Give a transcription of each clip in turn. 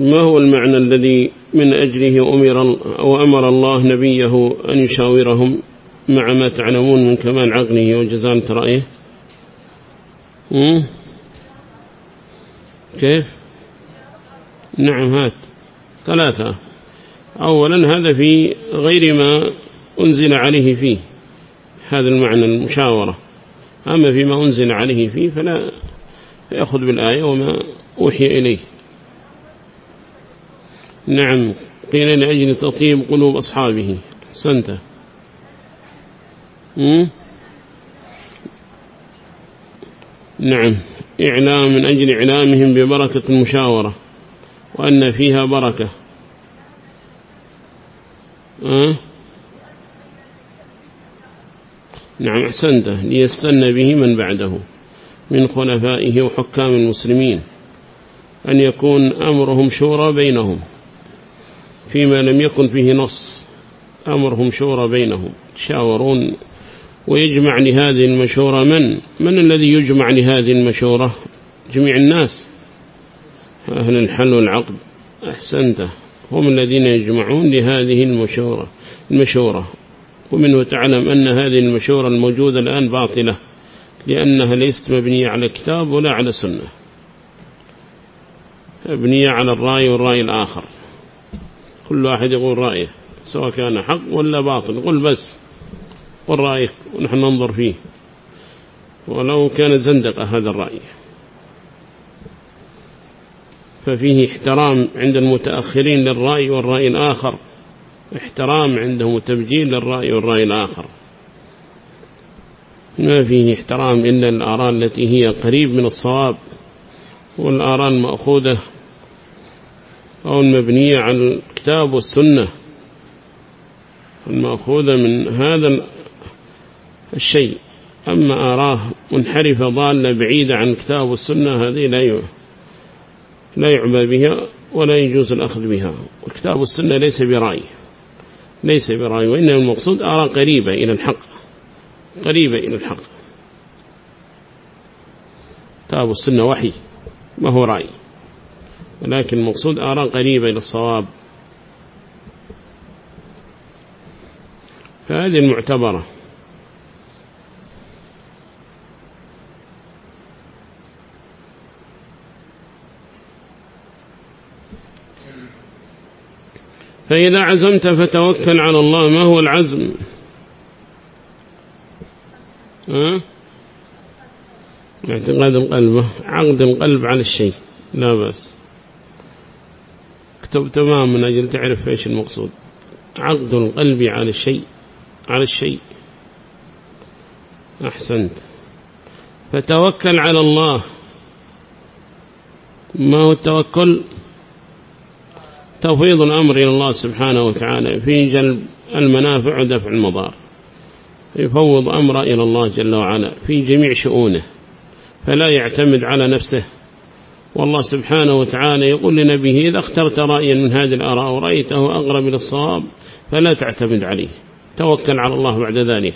ما هو المعنى الذي من أجله أمر أو أمر الله نبيه أن يشاورهم مع ما تعلمون من كمال عقله وجزالة رأيه كيف؟ نعم هات. ثلاثة. أولا هذا في غير ما أنزل عليه فيه هذا المعنى المشاورة. أما فيما أنزل عليه فيه فلا يأخذ بالآية وما أوحي إليه. نعم. قيل لأجل تطيب قلوب أصحابه. سنته نعم. إعلام من أجل إعلامهم ببركة المشاورة وأن فيها بركة؟ نعم أحسنته ليستن به من بعده من خلفائه وحكام المسلمين أن يكون أمرهم شورى بينهم. فيما لم يكن فيه نص. أمرهم شورى بينهم. شاورون ويجمع لهذه المشورة من؟ من الذي يجمع لهذه المشورة؟ جميع الناس. أهل الحل والعقد. أحسنته. هم الذين يجمعون لهذه المشورة. المشورة. ومنه تعلم أن هذه المشورة الموجودة الآن باطلة. لأنها ليست مبنية على كتاب ولا على سنة. مبنية على الرأي والرأي الآخر. كل واحد يقول رأيه سواء كان حق ولا باطل قل بس قل رأيك ونحن ننظر فيه. ولو كان زندق هذا الرأي. ففيه احترام عند المتأخرين للرأي والرأي الآخر احترام عندهم تبجيل للرأي والرأي الآخر. ما فيه احترام إلا الآراء التي هي قريب من الصواب والآراء المأخوذة أو المبنية على الكتاب والسنة. المأخوذة من هذا الشيء. أما آراه منحرفة ضالة بعيدة عن الكتاب والسنة هذه لا لا يعبى بها ولا يجوز الأخذ بها. والكتاب والسنة ليس برأي. ليس برأي وإنما المقصود آراء قريبة إلى الحق. قريبة إلى الحق. كتاب والسنة وحي ما هو رأي. ولكن المقصود آراء قريبة إلى الصواب. فهذه المعتبرة. فإذا عزمت فتوكل على الله ما هو العزم؟ اعتقاد القلب عقد القلب على الشيء لا بس اكتب تمام من أجل تعرف إيش المقصود. عقد القلب على الشيء على الشيء. أحسنت. فتوكل على الله. ما هو التوكل؟ تفويض الأمر إلى الله سبحانه وتعالى في جلب المنافع ودفع المضار. يفوض أمر إلى الله جل وعلا في جميع شؤونه. فلا يعتمد على نفسه. والله سبحانه وتعالى يقول لنبيه إذا اخترت رأيا من هذه الأراء ورأيته أقرب إلى الصواب فلا تعتمد عليه. توكل على الله بعد ذلك.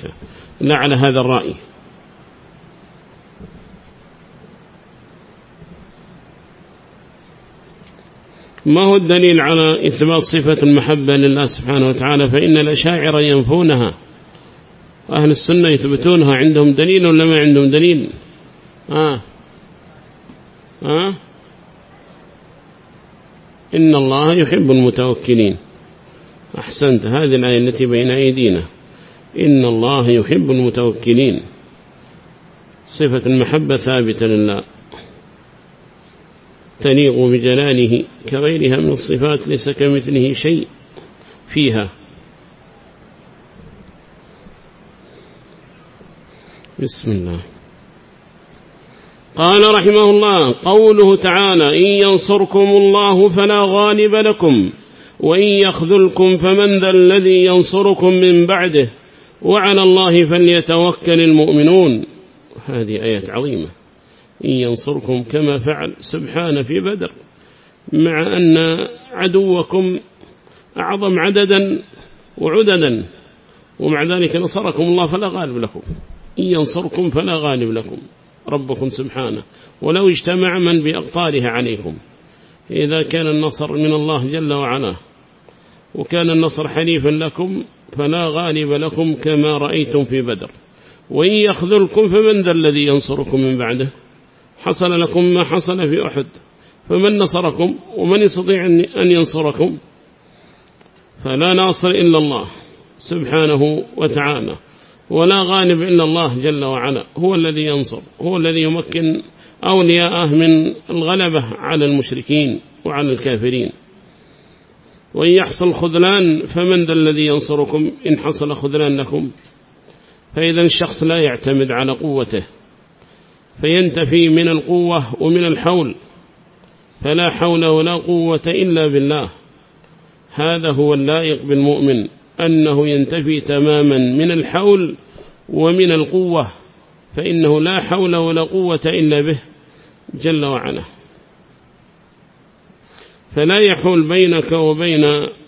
لا على هذا الرأي. ما هو الدليل على إثبات صفة المحبة لله سبحانه وتعالى؟ فإن الأشاعر ينفونها. أهل السنة يثبتونها. عندهم دليل ولا ما عندهم دليل؟ آه. إن الله يحب المتوكلين. أحسنت. هذه الآية التي بين أيدينا. إن الله يحب المتوكلين. صفة المحبة ثابتة لله. تليق بجلاله كغيرها من الصفات ليس كمثله شيء فيها. بسم الله. قال رحمه الله قوله تعالى إن ينصركم الله فلا غالب لكم وإن يخذلكم فمن ذا الذي ينصركم من بعده وعلى الله فليتوكل المؤمنون. هذه آية عظيمة. إن ينصركم كما فعل سبحانه في بدر مع أن عدوكم أعظم عددا وعددا ومع ذلك نصركم الله فلا غالب لكم. إن ينصركم فلا غالب لكم. ربكم سبحانه. ولو اجتمع من بأقطارها عليكم إذا كان النصر من الله جل وعلا. وكان النصر حليفا لكم فلا غالب لكم كما رأيتم في بدر. وإن يخذلكم فمن ذا الذي ينصركم من بعده؟ حصل لكم ما حصل في أحد. فمن نصركم ومن يستطيع أن ينصركم؟ فلا ناصر إلا الله سبحانه وتعالى. ولا غالب إلا الله جل وعلا. هو الذي ينصر هو الذي يمكن أولياءه من الغلبة على المشركين وعلى الكافرين. وإن يحصل خذلان فمن ذا الذي ينصركم؟ إن حصل خذلان لكم. فإذا الشخص لا يعتمد على قوته. فينتفي من القوة ومن الحول. فلا حول ولا قوة إلا بالله. هذا هو اللائق بالمؤمن. أنه ينتفي تماما من الحول ومن القوة فإنه لا حول ولا قوة إلا به جل وعلا. فلا يحول بينك وبين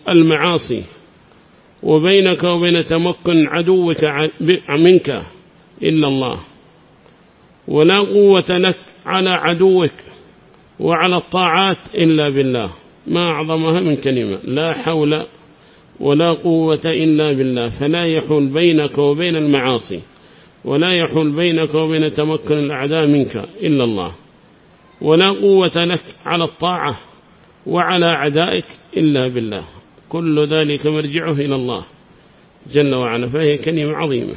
المعاصي وبينك وبين تمكن عدوك منك إلا الله. ولا قوة لك على عدوك وعلى الطاعات إلا بالله. ما أعظمها من كلمة لا حول ولا قوة إلا بالله فلا يحول بينك وبين المعاصي ولا يحول بينك وبين تمكن الأعداء منك إلا الله. ولا قوة لك على الطاعة وعلى عدائك إلا بالله. كل ذلك مرجعه إلى الله جل وعلا فهي كلمة عظيمة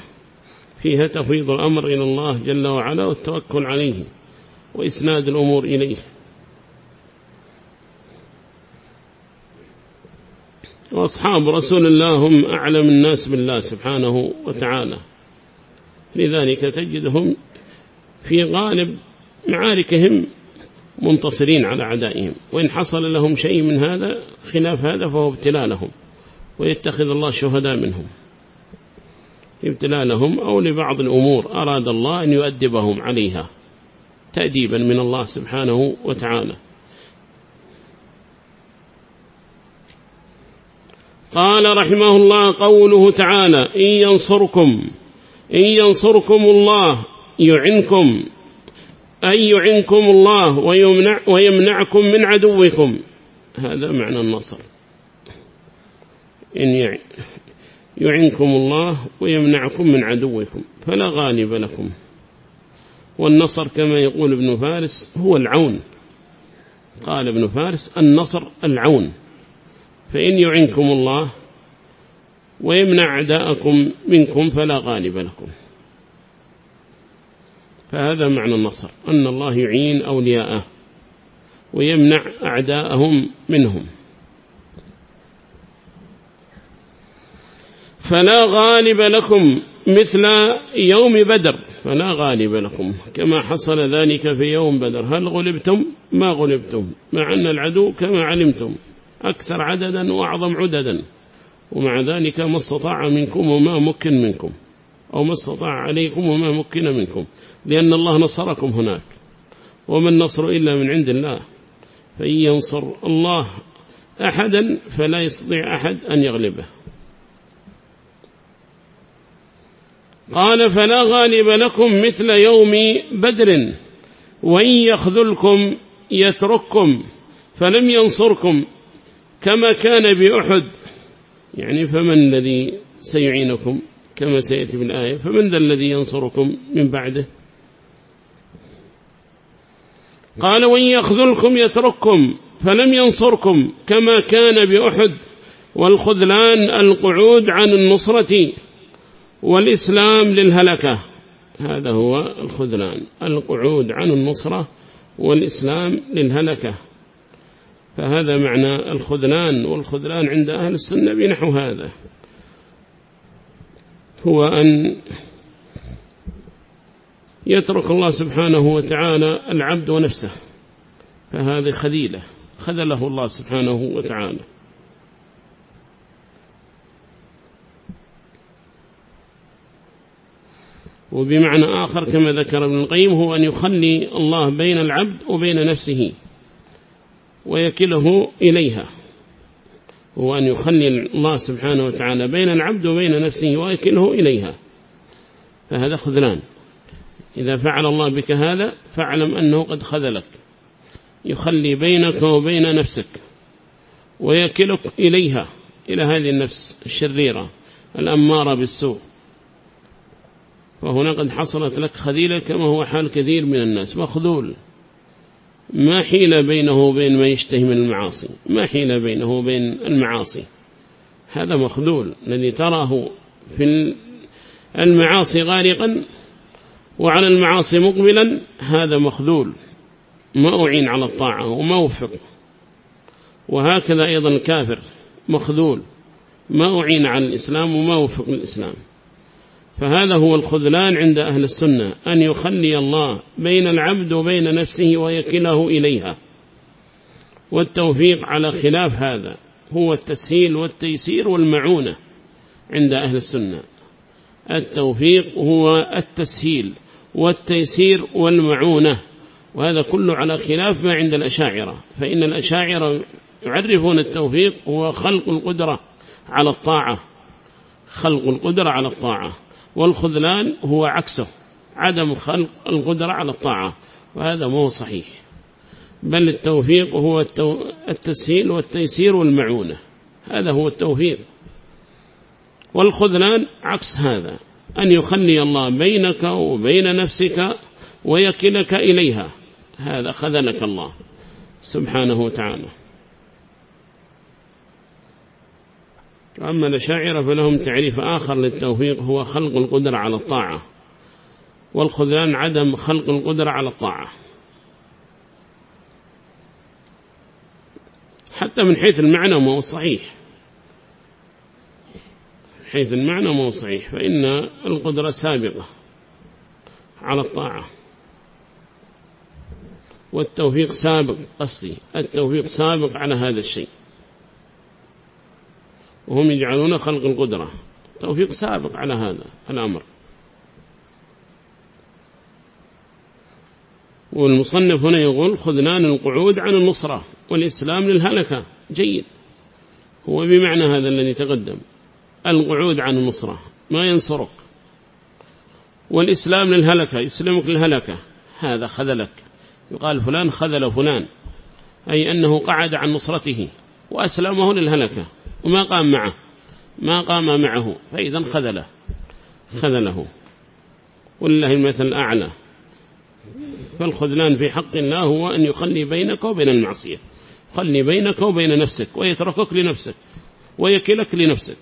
فيها تفيض الأمر إلى الله جل وعلا والتوكل عليه وإسناد الأمور إليه. وأصحاب رسول الله هم أعلم الناس بالله سبحانه وتعالى. لذلك تجدهم في غالب معاركهم منتصرين على أعدائهم. وإن حصل لهم شيء من هذا خلاف هذا فهو ابتلاء لهم ويتخذ الله شهداء منهم. ابتلاء لهم أو لبعض الأمور أراد الله أن يؤدبهم عليها تأديبا من الله سبحانه وتعالى. قال رحمه الله قوله تعالى إن ينصركم إن ينصركم الله يعنكم أن يعنكم الله ويمنع ويمنعكم من عدوكم. هذا معنى النصر. إن يعنكم الله ويمنعكم من عدوكم فلا غالب لكم. والنصر كما يقول ابن فارس هو العون. قال ابن فارس النصر العون. فإن يعنكم الله ويمنع أعداءكم منكم فلا غالب لكم. فهذا معنى النصر أن الله يعين أولياءه ويمنع أعداءهم منهم. فلا غالب لكم مثل يوم بدر فلا غالب لكم. كما حصل ذلك في يوم بدر هل غلبتم؟ ما غلبتم مع أن العدو كما علمتم. أكثر عددا وأعظم عددا. ومع ذلك ما استطاع منكم وما مكن منكم. أو ما استطاع عليكم وما مكن منكم. لأن الله نصركم هناك. وما النصر إلا من عند الله. فإن ينصر الله أحدا فلا يستطيع أحد أن يغلبه. قال فلا غالب لكم مثل يوم بدر. وإن يخذلكم يترككم فلم ينصركم. كما كان بأحد يعني فمن الذي سيعينكم كما سيأتي بالآية فمن ذا الذي ينصركم من بعده؟ قال وإن يخذلكم يترككم فلم ينصركم كما كان بأحد والخذلان القعود عن النصرة والإسلام للهلكة. هذا هو الخذلان القعود عن النصرة والإسلام للهلكة. فهذا معنى الخذلان والخذلان عند أهل السنة بنحو هذا. هو أن يترك الله سبحانه وتعالى العبد ونفسه فهذه خذيلة خذله الله سبحانه وتعالى. وبمعنى آخر كما ذكر ابن القيم هو أن يخلي الله بين العبد وبين نفسه. ويكله إليها. هو أن يخلي الله سبحانه وتعالى بين العبد وبين نفسه ويكله إليها. فهذا خذلان. إذا فعل الله بك هذا فاعلم أنه قد خذلك. يخلي بينك وبين نفسك ويكلك إليها إلى هذه النفس الشريرة الأمارة بالسوء. فهنا قد حصلت لك خذيلة كما هو حال كثير من الناس. مخذول. ما حيل بينه وبين ما يشتهي من المعاصي؟ ما حيل بينه وبين المعاصي؟ هذا مخذول الذي تراه في المعاصي غارقا وعلى المعاصي مقبلا هذا مخذول. ما أعين على الطاعة وما وفق وهكذا أيضا الكافر مخذول. ما أعين على الإسلام وما وفق الإسلام فهذا هو الخذلان عند أهل السنة أن يخلي الله بين العبد وبين نفسه ويكله إليها. والتوفيق على خلاف هذا هو التسهيل والتيسير والمعونة عند أهل السنة. التوفيق هو التسهيل والتيسير والمعونة وهذا كله على خلاف ما عند الأشاعرة. فإن الأشاعرة يعرفون التوفيق هو خلق القدرة على الطاعة خلق القدرة على الطاعة. والخذلان هو عكسه. عدم خلق القدرة على الطاعة وهذا مو صحيح. بل التوفيق هو التسهيل والتيسير والمعونة. هذا هو التوفيق. والخذلان عكس هذا. أن يخلي الله بينك وبين نفسك ويكلك إليها. هذا خذلك الله سبحانه وتعالى. وأما الأشاعرة فلهم تعريف آخر للتوفيق هو خلق القدرة على الطاعة والخذلان عدم خلق القدرة على الطاعة. حتى من حيث المعنى ما هو صحيح. حيث المعنى ما هو صحيح فإن القدرة سابقة على الطاعة. والتوفيق سابق قصدي التوفيق سابق على هذا الشيء. وهم يجعلون خلق القدرة. توفيق سابق على هذا الأمر. والمصنف هنا يقول خذلان القعود عن النصرة والإسلام للهلكة. جيد. هو بمعنى هذا الذي تقدم. القعود عن النصرة ما ينصرك. والإسلام للهلكة يسلمك للهلكة. هذا خذلك. يقال فلان خذل فلان. أي أنه قعد عن نصرته وأسلمه للهلكة. وما قام معه. ما قام معه. فإذا خذله. خذله. ولله المثل الأعلى. فالخذلان في حق الله هو أن يخلي بينك وبين المعصية. خلي بينك وبين نفسك ويتركك لنفسك ويكلك لنفسك.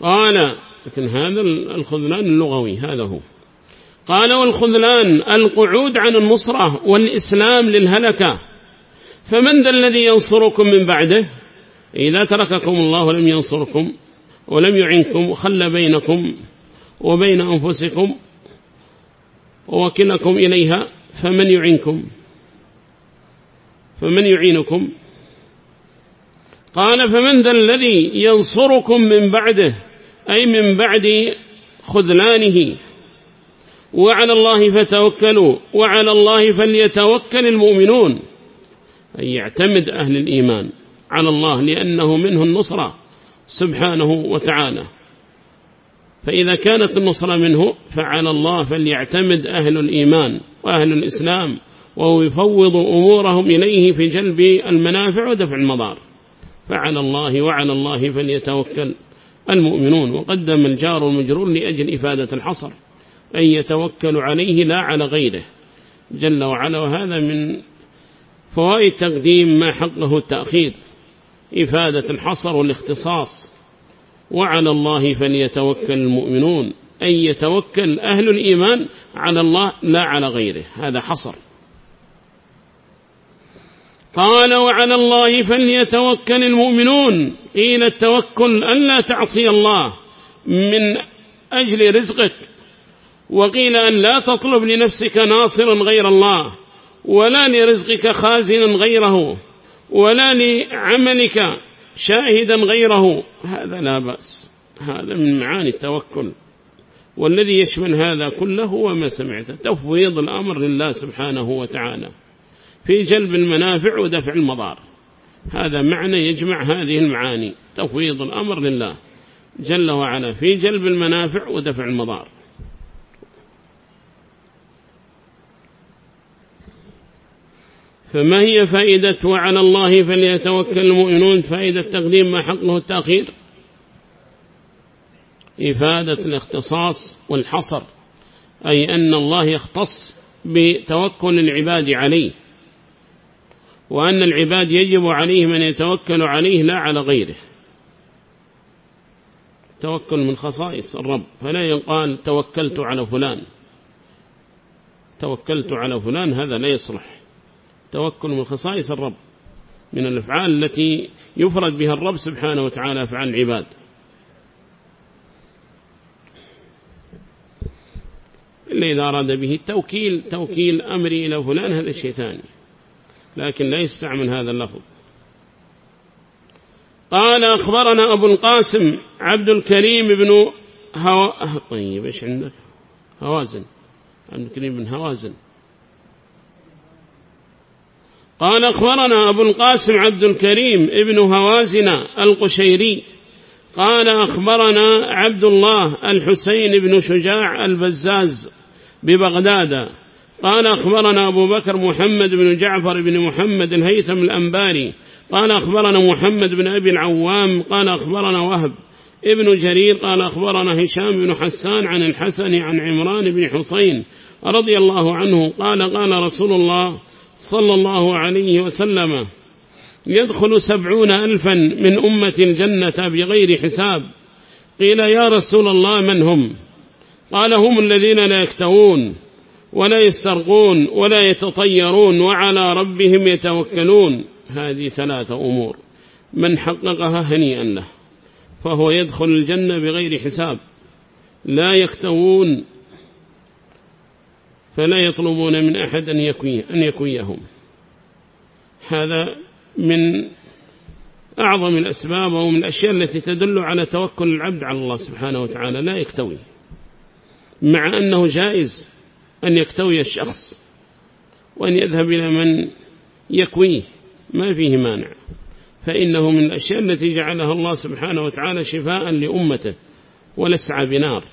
قال لكن هذا الخذلان اللغوي هذا هو. قال والخذلان القعود عن النصرة والإسلام للهلكة. فمن ذا الذي ينصركم من بعده؟ إذا ترككم الله ولم ينصركم ولم يعنكم وخل بينكم وبين أنفسكم ووكلكم إليها فمن يعنكم؟ فمن يعينكم؟ قال فمن ذا الذي ينصركم من بعده أي من بعد خذلانه. وعلى الله فتوكلوا وعلى الله فليتوكل المؤمنون. أن يعتمد أهل الإيمان على الله لأنه منه النصرة سبحانه وتعالى. فإذا كانت النصرة منه فعلى الله فليعتمد أهل الإيمان وأهل الإسلام وهو يفوض أمورهم إليه في جلب المنافع ودفع المضار. فعلى الله وعلى الله فليتوكل المؤمنون. وقدم الجار المجرور لأجل إفادة الحصر. أن يتوكل عليه لا على غيره. جل وعلا وهذا من فوائد تقديم ما حقه التأخير إفادة الحصر والاختصاص. وعلى الله فليتوكل المؤمنون أن يتوكل أهل الإيمان على الله لا على غيره. هذا حصر. قال وعلى الله فليتوكل المؤمنون قيل التوكل أن لا تعصي الله من أجل رزقك وقيل أن لا تطلب لنفسك ناصرا غير الله ولا لرزقك خازنا غيره ولا لعملك شاهدا غيره. هذا لا بأس. هذا من معاني التوكل. والذي يشمل هذا كله هو ما سمعته تفويض الأمر لله سبحانه وتعالى في جلب المنافع ودفع المضار. هذا معنى يجمع هذه المعاني تفويض الأمر لله جل وعلا في جلب المنافع ودفع المضار. فما هي فائدة وعلى الله فليتوكل المؤمنون؟ فائدة تقديم ما حقه التأخير. إفادة الاختصاص والحصر أي أن الله يختص بتوكل العباد عليه وأن العباد يجب عليه من يتوكل عليه لا على غيره. توكل من خصائص الرب فلا يقال توكلت على فلان. توكلت على فلان هذا لا يصلح. توكل من خصائص الرب من الأفعال التي يفرد بها الرب سبحانه وتعالى أفعال العباد. إلا إذا أراد به التوكيل توكيل أمري إلى فلان هذا شيء ثاني. لكن لا يستعمل هذا اللفظ. قال أخبرنا أبو القاسم عبد الكريم بن هوا طيب إيش عندك؟ هوازن. عبد الكريم بن هوازن. قال أخبرنا أبو القاسم عبد الكريم ابن هوازن القشيري قال أخبرنا عبد الله الحسين بن شجاع البزاز ببغداد قال أخبرنا أبو بكر محمد بن جعفر بن محمد الهيثم الأنباري قال أخبرنا محمد بن أبي العوام قال أخبرنا وهب ابن جرير قال أخبرنا هشام بن حسان عن الحسن عن عمران بن حسين رضي الله عنه قال قال رسول الله صلى الله عليه وسلم يدخل سبعون ألفا من أمة الجنة بغير حساب. قيل يا رسول الله من هم؟ قال هم الذين لا يكتوون ولا يسترقون ولا يتطيرون وعلى ربهم يتوكلون. هذه ثلاثة أمور. من حققها هنيئا له فهو يدخل الجنة بغير حساب. لا يكتوون فلا يطلبون من أحد أن, يكويه أن يكويهم. هذا من أعظم الأسباب أو من الأشياء التي تدل على توكل العبد على الله سبحانه وتعالى لا يكتوي. مع أنه جائز أن يكتوي الشخص وأن يذهب إلى من يكويه ما فيه مانع. فإنه من الأشياء التي جعلها الله سبحانه وتعالى شفاء لأمته ولسع بنار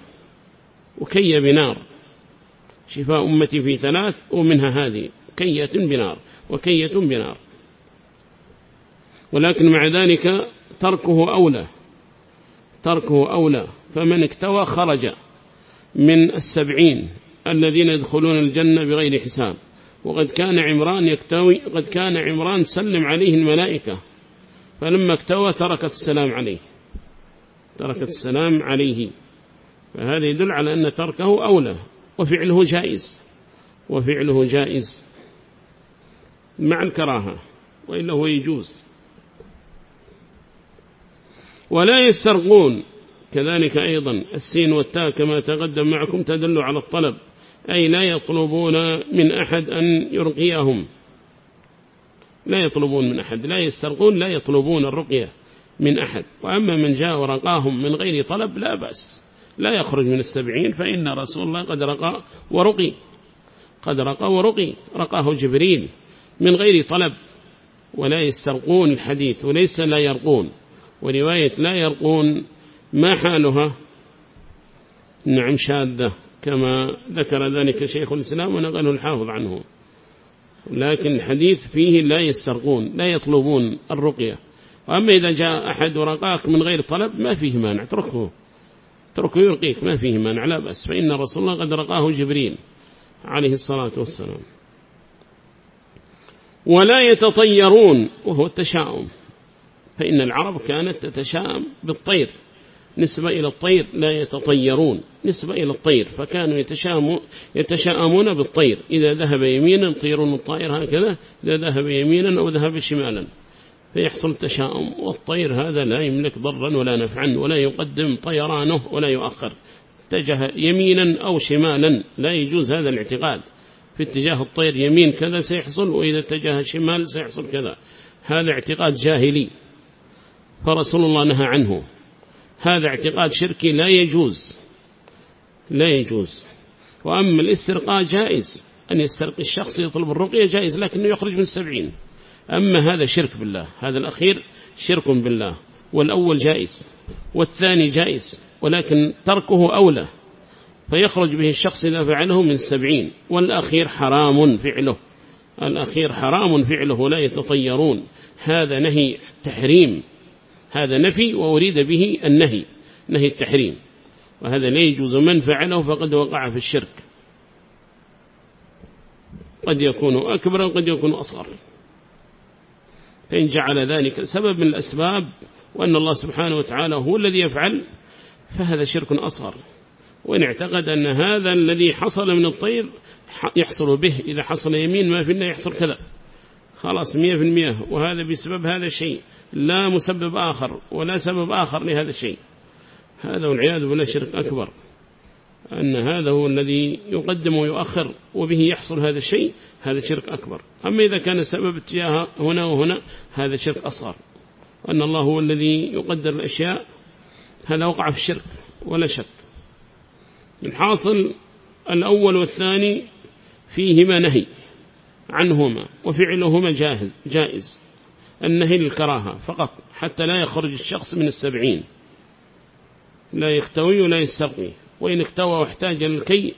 وكي بنار. شفاء أمتي في ثلاث ومنها هذه كية بنار وكية بنار. ولكن مع ذلك تركه أولى تركه أولى. فمن اكتوى خرج من السبعين الذين يدخلون الجنة بغير حساب. وقد كان عمران يكتوي قد كان عمران سلم عليه الملائكة. فلما اكتوى تركت السلام عليه. تركت السلام عليه. فهذا يدل على أن تركه أولى. وفعله جائز. وفعله جائز. مع الكراهة وإلا هو يجوز. ولا يسترقون. كذلك أيضا السين والتاء كما تقدم معكم تدل على الطلب. أي لا يطلبون من أحد أن يرقيهم. لا يطلبون من أحد. لا يسترقون لا يطلبون الرقية من أحد. وأما من جاء ورقاهم من غير طلب لا بأس. لا يخرج من السبعين فإن رسول الله قد رقى ورقي. قد رقى ورقي. رقاه جبريل من غير طلب. ولا يسترقون الحديث وليس لا يرقون. ورواية لا يرقون ما حالها؟ نعم شاذة. كما ذكر ذلك شيخ الإسلام ونقله الحافظ عنه. لكن الحديث فيه لا يسترقون لا يطلبون الرقية. وأما إذا جاء أحد ورقاك من غير طلب ما فيه مانع تركه تركه يرقيك ما فيه مانع لا بأس. فإن رسول الله قد رقاه جبريل عليه الصلاة والسلام. ولا يتطيرون وهو التشاؤم. فإن العرب كانت تتشاءم بالطير. نسبة إلى الطير لا يتطيرون. نسبة إلى الطير فكانوا يتشاءمون بالطير. إذا ذهب يمينا يطيرون الطائر هكذا. إذا ذهب يمينا أو ذهب شمالا. فيحصل تشاؤم والطير هذا لا يملك ضرا ولا نفعا ولا يقدم طيرانه ولا يؤخر. اتجه يمينا أو شمالا لا يجوز هذا الاعتقاد. في اتجاه الطير يمين كذا سيحصل وإذا اتجاه شمال سيحصل كذا. هذا اعتقاد جاهلي. فرسول الله نهى عنه. هذا اعتقاد شركي لا يجوز. لا يجوز. وأما الاسترقاء جائز. أن يسترقي الشخص يطلب الرقية جائز لكنه يخرج من السبعين. أما هذا شرك بالله هذا الأخير شرك بالله والأول جائز والثاني جائز ولكن تركه أولى فيخرج به الشخص إذا فعله من السبعين والأخير حرام فعله الأخير حرام فعله لا يتطيرون هذا نهي تحريم هذا نفي وأريد به النهي نهي التحريم وهذا لا يجوز من فعله فقد وقع في الشرك. قد يكون أكبر وقد يكون أصغر. فإن جعل ذلك سبب من الأسباب وأن الله سبحانه وتعالى هو الذي يفعل فهذا شرك أصغر. وإن اعتقد أن هذا الذي حصل من الطير يحصل به إذا حصل يمين ما في الله يحصل كذا. خلاص مية في المية. وهذا بسبب هذا الشيء. لا مسبب آخر ولا سبب آخر لهذا الشيء. هذا والعياذ بالله شرك أكبر. أن هذا هو الذي يقدم ويؤخر وبه يحصل هذا الشيء هذا شرك أكبر. أما إذا كان السبب اتجاه هنا وهنا هذا شرك أصغر. وأن الله هو الذي يقدر الأشياء هذا وقع في الشرك ولا شك. الحاصل الأول والثاني فيهما نهي عنهما وفعلهما جاهز جائز. النهي للكراهة فقط حتى لا يخرج الشخص من السبعين. لا يختوي ولا يستقوي وإن اختوى واحتاج للكي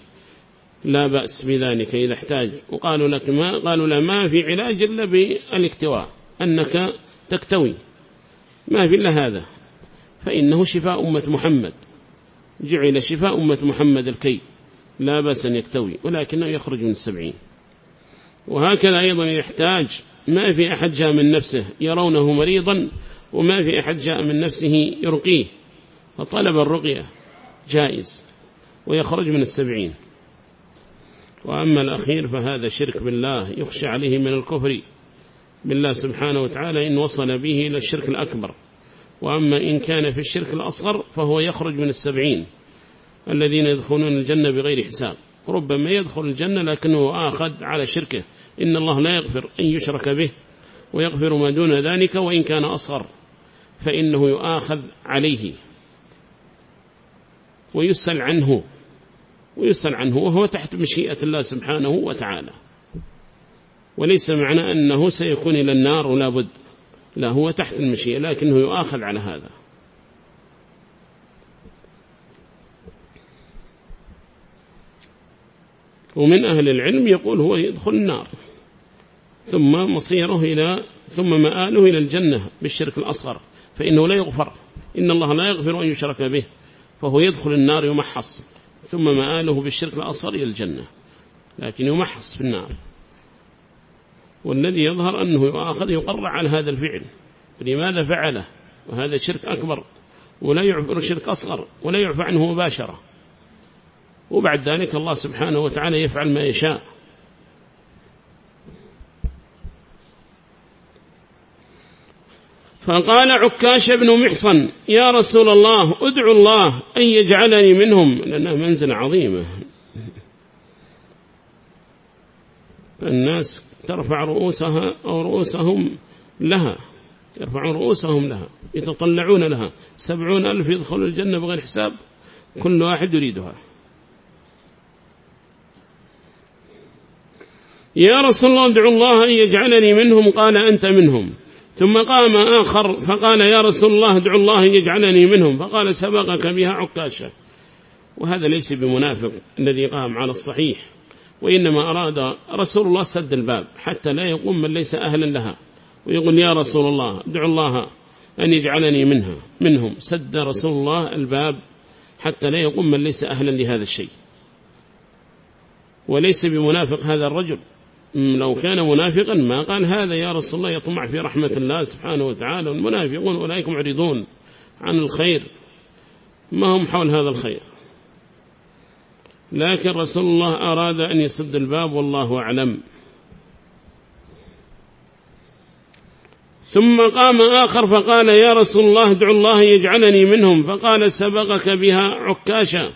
لا بأس بذلك إذا احتاج. وقالوا لك ما قالوا لا ما في علاج إلا بالاكتواء أنك تكتوي. ما في إلا هذا. فإنه شفاء أمة محمد. جعل شفاء أمة محمد الكي. لا بأس أن يكتوي ولكنه يخرج من السبعين. وهكذا أيضا يحتاج ما في أحد جاء من نفسه يرونه مريضا وما في أحد جاء من نفسه يرقيه. فطلب الرقية جائز. ويخرج من السبعين. وأما الأخير فهذا شرك بالله يخشى عليه من الكفر بالله سبحانه وتعالى إن وصل به إلى الشرك الأكبر. وأما إن كان في الشرك الأصغر فهو يخرج من السبعين. الذين يدخلون الجنة بغير حساب. ربما يدخل الجنة لكنه آخذ على شركه. إن الله لا يغفر أن يشرك به ويغفر ما دون ذلك وإن كان أصغر فإنه يؤاخذ عليه. ويسأل عنه. ويسأل عنه وهو تحت مشيئة الله سبحانه وتعالى. وليس معنى أنه سيكون إلى النار ولا بد. لا هو تحت المشيئة لكنه يؤاخذ على هذا. ومن أهل العلم يقول هو يدخل النار ثم مصيره إلى ثم مآله إلى الجنة بالشرك الأصغر فإنه لا يغفر. إن الله لا يغفر أن يشرك به فهو يدخل النار يمحص. ثم مآله بالشرك الأصغر إلى الجنة لكن يمحص في النار. والذي يظهر أنه يؤاخذ يقرع على هذا الفعل لماذا فعله؟ وهذا شرك أكبر ولا يعبر شرك أصغر ولا يعفى عنه مباشرة. وبعد ذلك الله سبحانه وتعالى يفعل ما يشاء. فقال عكاش بن محصن يا رسول الله ادعو الله أن يجعلني منهم لأنها منزلة عظيمة. الناس ترفع رؤوسها أو رؤوسهم لها يرفعون رؤوسهم لها يتطلعون لها. سبعون ألف يدخلوا الجنة بغير حساب كل واحد يريدها. يا رسول الله ادعو الله أن يجعلني منهم قال أنت منهم. ثم قام آخر فقال يا رسول الله ادعو الله يجعلني منهم. فقال سبقك بها عكاشة. وهذا ليس بمنافق الذي قام على الصحيح وإنما أراد رسول الله سد الباب حتى لا يقوم من ليس أهلا لها. ويقول يا رسول الله ادعو الله أن يجعلني منها منهم. سد رسول الله الباب حتى لا يقوم من ليس أهلا لهذا الشيء. وليس بمنافق هذا الرجل. لو كان منافقا ما قال هذا يا رسول الله يطمع في رحمة الله سبحانه وتعالى. والمنافقون أولئك معرضون عن الخير. ما هم حول هذا الخير؟ لكن رسول الله أراد أن يسد الباب والله أعلم. ثم قام آخر فقال يا رسول الله ادعو الله يجعلني منهم. فقال سبقك بها عكاشا.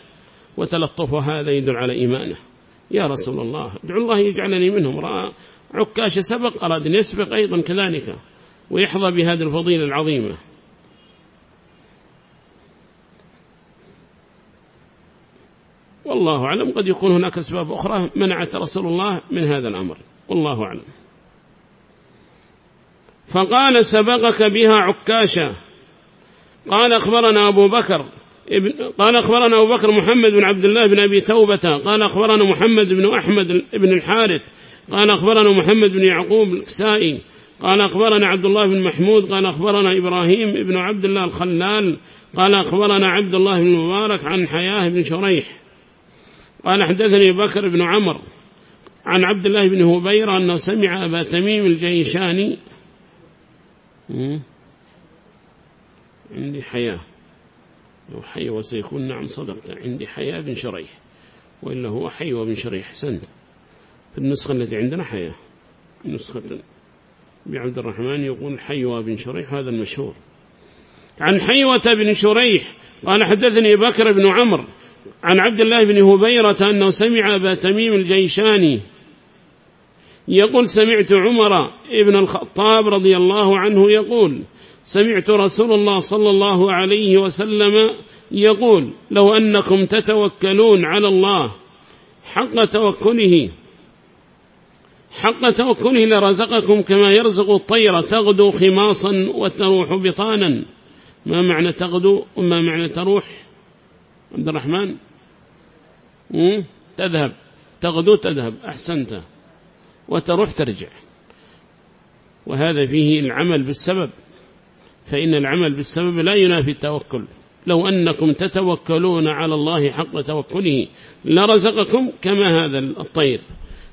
وتلطف هذا يدل على إيمانه. يا رسول الله ادعو الله يجعلني منهم. رأى عكاش سبق أراد أن يسبق أيضا كذلك ويحظى بهذه الفضيلة العظيمة. والله أعلم قد يكون هناك أسباب أخرى منعت رسول الله من هذا الأمر. والله أعلم. فقال سبقك بها عكاشة قال أخبرنا أبو بكر قال أخبرنا أبو بكر محمد بن عبد الله بن أبي توبة. قال أخبرنا محمد بن أحمد بن الحارث. قال أخبرنا محمد بن يعقوب الكسائي قال أخبرنا عبد الله بن محمود. قال أخبرنا إبراهيم بن عبد الله الخلال. قال أخبرنا عبد الله بن مبارك عن حياه بن شريح. قال حدثني بكر بن عمر عن عبد الله بن هبير أنه سمع أبا تميم الجيشاني. عندي حياة. لو حي وسيكون نعم صدقت عندي حياة بن شريح. وإلا هو حي وبن شريح حسنت في النسخة التي عندنا حياة. نسخة بعبد الرحمن يقول حيوة بن شريح هذا المشهور. عن حيوة بن شريح قال حدثني بكر بن عمر عن عبد الله بن هبيرة أنه سمع أبا تميم الجيشاني يقول سمعت عمر ابن الخطاب رضي الله عنه يقول سمعت رسول الله صلى الله عليه وسلم يقول لو أنكم تتوكلون على الله حق توكله حق توكله لرزقكم كما يرزق الطير تغدو خماصا وتروح بطانا. ما معنى تغدو وما معنى تروح؟ عبد الرحمن؟ تذهب. تغدو تذهب. أحسنت. وتروح ترجع. وهذا فيه العمل بالسبب. فإن العمل بالسبب لا ينافي التوكل. لو أنكم تتوكلون على الله حق توكله لرزقكم كما هذا الطير.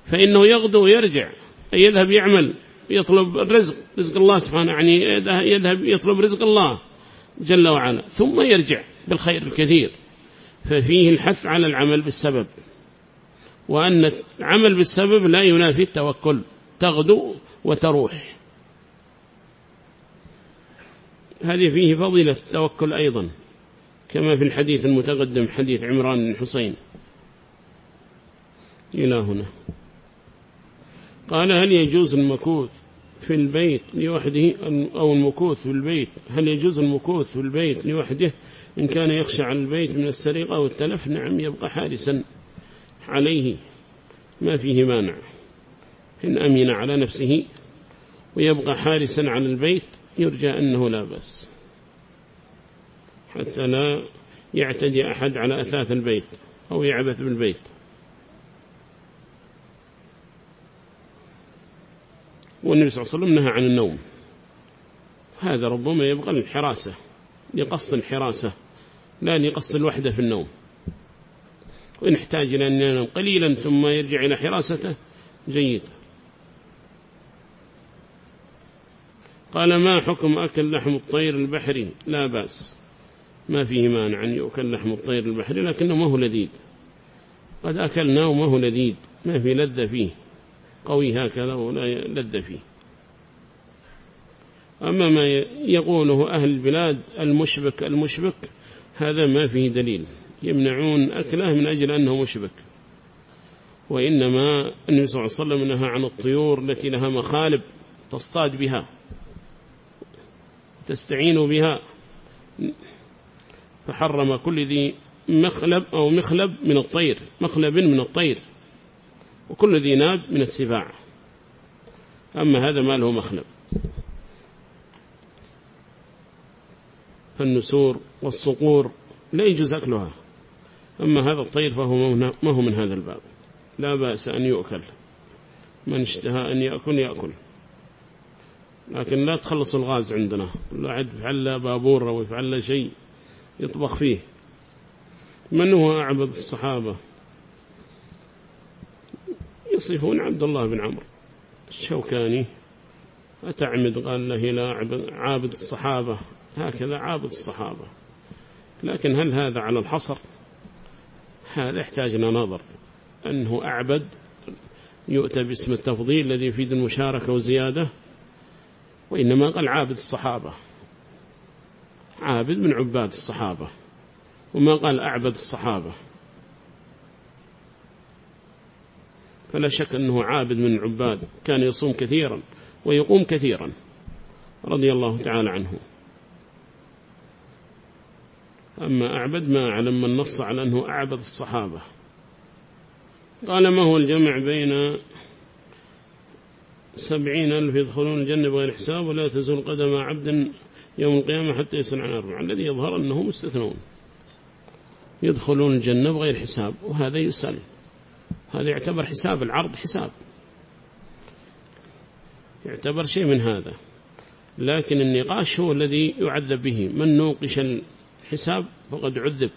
فإنه يغدو ويرجع يذهب يعمل يطلب الرزق رزق الله سبحانه يعني يذهب يطلب رزق الله جل وعلا ثم يرجع بالخير الكثير. ففيه الحث على العمل بالسبب. وأن العمل بالسبب لا ينافي التوكل تغدو وتروح. هذه فيه فضيلة التوكل أيضا كما في الحديث المتقدم حديث عمران بن حسين. إلى هنا. قال هل يجوز المكوث في البيت لوحده؟ أو المكوث في البيت. هل يجوز المكوث في البيت لوحده؟ إن كان يخشى على البيت من السرقة والتلف نعم يبقى حارسا عليه. ما فيه مانع. إن أمن على نفسه ويبقى حارسا على البيت يرجى أنه لا بس حتى لا يعتدي أحد على أثاث البيت أو يعبث بالبيت. والنبي صلى الله عليه وسلم نهى عن النوم. هذا ربما يبقى الحراسة لقصد الحراسة لا لقصد الوحدة في النوم. وإن احتاج إلى أن ينام قليلا ثم يرجع إلى حراسته جيد. قال ما حكم أكل لحم الطير البحري؟ لا بأس. ما فيه مانع أن يؤكل لحم الطير البحري لكنه ما هو لذيذ. قد أكلناه وما هو لذيذ. ما في لذة فيه. قوي هكذا ولا لذ فيه. أما ما يقوله أهل البلاد المشبك المشبك هذا ما فيه دليل. يمنعون أكله من أجل أنه مشبك. وإنما النبي صلى الله عليه وسلم نهى عن الطيور التي لها مخالب تصطاد بها. تستعين بها. فحرم كل ذي مخلب أو مخلب من الطير مخلب من الطير وكل ذي ناب من السباع. أما هذا ما له مخلب. فالنسور والصقور لا يجوز أكلها. أما هذا الطير فهو ما هو من هذا الباب. لا بأس أن يؤكل. من اشتهى أن يأكل يأكل. لكن لا تخلص الغاز عندنا. كل واحد يفعل له بابور أو يفعل له شيء. يطبخ فيه. من هو أعبد الصحابة؟ يصفون عبد الله بن عمرو. الشوكاني أتعمد قال له لا عابد الصحابة. هكذا عابد الصحابة. لكن هل هذا على الحصر؟ هذا يحتاجنا نظر. أنه أعبد يؤتى باسم التفضيل الذي يفيد المشاركة وزيادة. وإنما قال عابد الصحابة. عابد من عباد الصحابة. وما قال أعبد الصحابة. فلا شك أنه عابد من العباد كان يصوم كثيرا ويقوم كثيرا. رضي الله تعالى عنه. أما أعبد ما أعلم من نص على أنه أعبد الصحابة. قال ما هو الجمع بين سبعين ألف يدخلون الجنة بغير حساب ولا تزول قدم عبد يوم القيامة حتى يسأل عن أربع الذي يظهر أنه مستثنون. يدخلون الجنة بغير حساب وهذا يسأل. هذا يعتبر حساب العرض حساب. يعتبر شيء من هذا. لكن النقاش هو الذي يعذب به. من نوقش الحساب فقد عذب.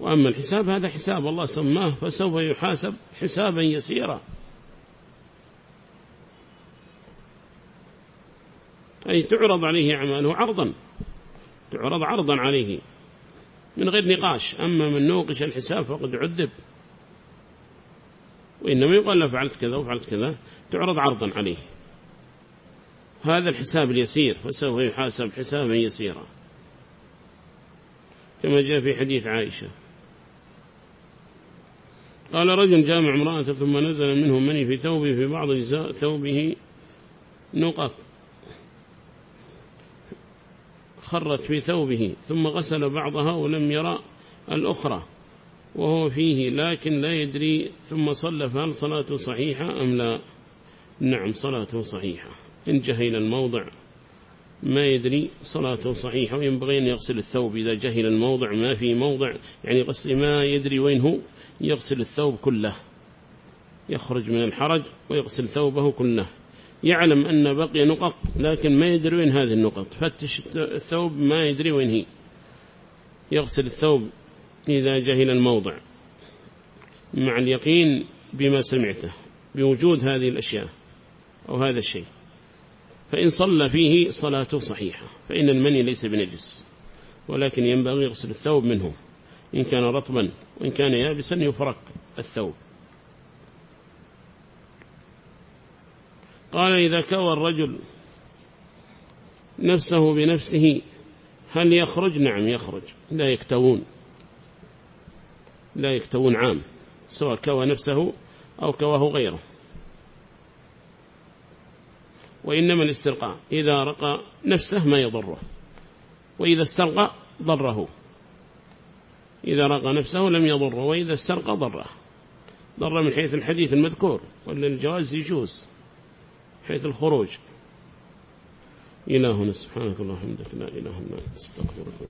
وأما الحساب هذا حساب الله سماه فسوف يحاسب حسابا يسيرا. أي تعرض عليه أعماله عرضا. تعرض عرضا عليه. من غير نقاش. أما من نوقش الحساب فقد عذب. وإنما يقال له فعلت كذا وفعلت كذا. تعرض عرضا عليه. هذا الحساب اليسير فسوف يحاسب حسابا يسيرا. كما جاء في حديث عائشة. قال رجل جامع امرأة ثم نزل منه مني في ثوبه في بعض ثوبه نقط خرت في ثوبه ثم غسل بعضها ولم يرى الأخرى وهو فيه لكن لا يدري ثم صلى فهل صلاته صحيحة أم لا. نعم صلاته صحيحة. إن جهل الموضع ما يدري صلاته صحيحة وينبغي أن يغسل الثوب. إذا جهل الموضع ما في موضع يعني غسل ما يدري وين هو يغسل الثوب كله. يخرج من الحرج ويغسل ثوبه كله. يعلم أن بقي نقط لكن ما يدري وين هذه النقط. فتش الثوب ما يدري وين هي. يغسل الثوب إذا جهل الموضع. مع اليقين بما سمعته بوجود هذه الأشياء أو هذا الشيء. فإن صلى فيه صلاته صحيحة فإن المني ليس بنجس. ولكن ينبغي يغسل الثوب منه. إن كان رطبا وإن كان يابسا يفرق الثوب. قال إذا كوى الرجل نفسه بنفسه هل يخرج؟ نعم يخرج لا يكتوون لا يكتوون عام سواء كوى نفسه أو كواه غيره. وإنما الاسترقاء إذا رقى نفسه ما يضره وإذا استرقى ضره. إذا رقى نفسه لم يضره وإذا استرقى ضره. ضر من حيث الحديث المذكور ولا الجواز يجوز. حيث الخروج. إلهنا سبحانك اللهم وبحمدك لا إله إلا أنت استغفرك